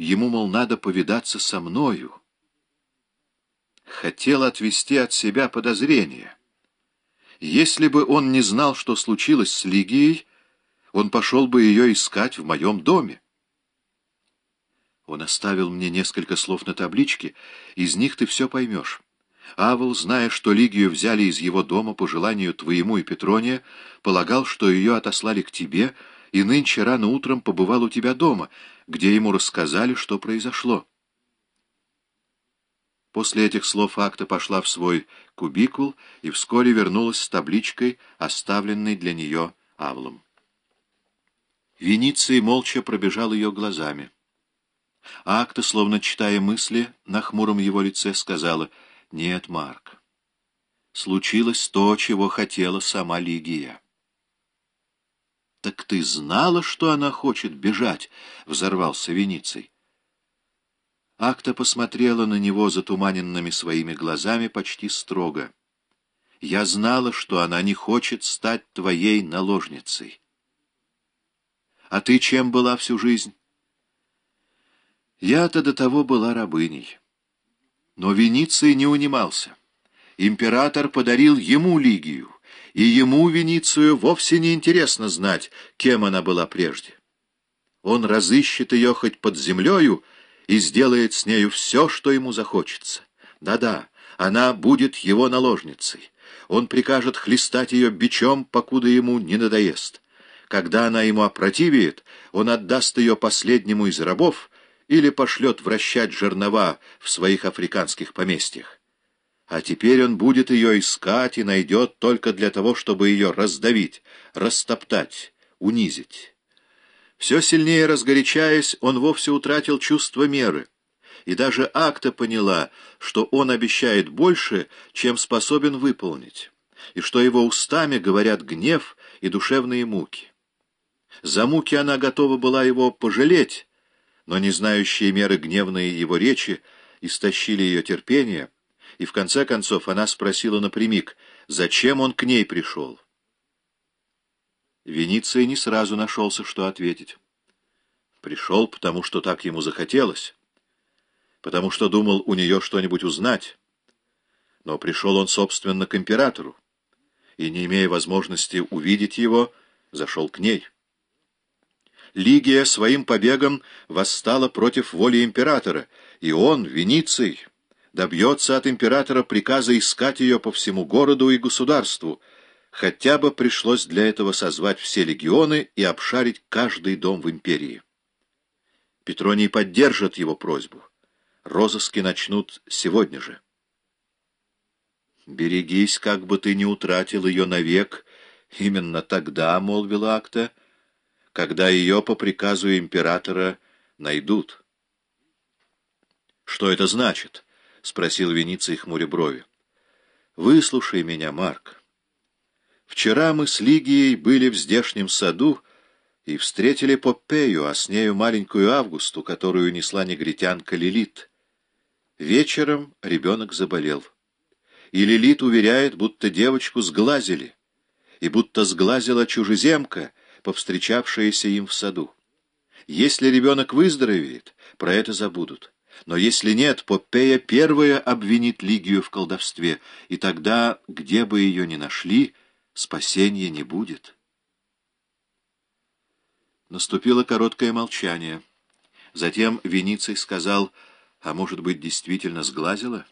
ему, мол, надо повидаться со мною. Хотел отвести от себя подозрения. Если бы он не знал, что случилось с Лигией, он пошел бы ее искать в моем доме. Он оставил мне несколько слов на табличке, из них ты все поймешь. Авел, зная, что Лигию взяли из его дома по желанию твоему и Петрония, полагал, что ее отослали к тебе, и нынче рано утром побывал у тебя дома, где ему рассказали, что произошло. После этих слов акта пошла в свой кубикул и вскоре вернулась с табличкой, оставленной для нее Авлом. Вениций молча пробежал ее глазами. Акта, словно читая мысли, на хмуром его лице сказала — нет, Марк. Случилось то, чего хотела сама Лигия. «Так ты знала, что она хочет бежать?» — взорвался Вениций. Акта посмотрела на него затуманенными своими глазами почти строго. «Я знала, что она не хочет стать твоей наложницей». «А ты чем была всю жизнь?» «Я-то до того была рабыней». Но Вениций не унимался. Император подарил ему Лигию, и ему, Веницию, вовсе не интересно знать, кем она была прежде. Он разыщет ее хоть под землею и сделает с нею все, что ему захочется. Да-да, она будет его наложницей. Он прикажет хлестать ее бичом, покуда ему не надоест. Когда она ему опротивит, он отдаст ее последнему из рабов — или пошлет вращать жернова в своих африканских поместьях. А теперь он будет ее искать и найдет только для того, чтобы ее раздавить, растоптать, унизить. Все сильнее разгорячаясь, он вовсе утратил чувство меры, и даже Акта поняла, что он обещает больше, чем способен выполнить, и что его устами говорят гнев и душевные муки. За муки она готова была его пожалеть, но не знающие меры гневные его речи истощили ее терпение, и в конце концов она спросила напрямик, зачем он к ней пришел. Венеция не сразу нашелся, что ответить. Пришел, потому что так ему захотелось, потому что думал у нее что-нибудь узнать. Но пришел он, собственно, к императору, и, не имея возможности увидеть его, зашел к ней. Лигия своим побегом восстала против воли императора, и он, Вениций, добьется от императора приказа искать ее по всему городу и государству, хотя бы пришлось для этого созвать все легионы и обшарить каждый дом в империи. Петроний поддержит его просьбу. Розыски начнут сегодня же. «Берегись, как бы ты не утратил ее навек. Именно тогда, — молвила Акта, — когда ее по приказу императора найдут. «Что это значит?» — спросил Вениций хмуря брови. «Выслушай меня, Марк. Вчера мы с Лигией были в здешнем саду и встретили Попею, а с нею маленькую Августу, которую несла негритянка Лилит. Вечером ребенок заболел. И Лилит уверяет, будто девочку сглазили, и будто сглазила чужеземка — повстречавшееся им в саду. Если ребенок выздоровеет, про это забудут. Но если нет, Попея первая обвинит Лигию в колдовстве, и тогда, где бы ее ни нашли, спасения не будет. Наступило короткое молчание. Затем Вениций сказал, а может быть, действительно сглазила?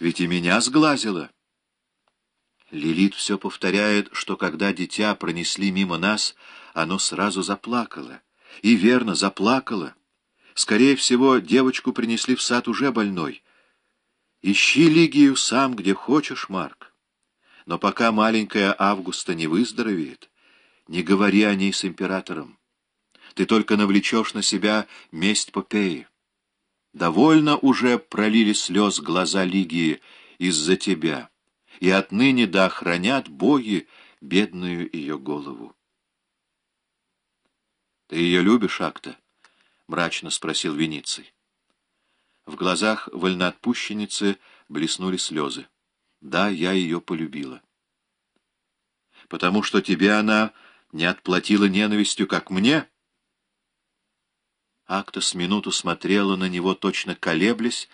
Ведь и меня сглазила. Лилит все повторяет, что когда дитя пронесли мимо нас, оно сразу заплакало. И верно, заплакало. Скорее всего, девочку принесли в сад уже больной. Ищи Лигию сам, где хочешь, Марк. Но пока маленькая Августа не выздоровеет, не говори о ней с императором. Ты только навлечешь на себя месть Попеи. Довольно уже пролили слез глаза Лигии из-за тебя и отныне да охранят боги бедную ее голову. — Ты ее любишь, Акта? — мрачно спросил Вениций. В глазах вольноотпущенницы блеснули слезы. Да, я ее полюбила. — Потому что тебе она не отплатила ненавистью, как мне? — Акта с минуту смотрела на него, точно колеблясь,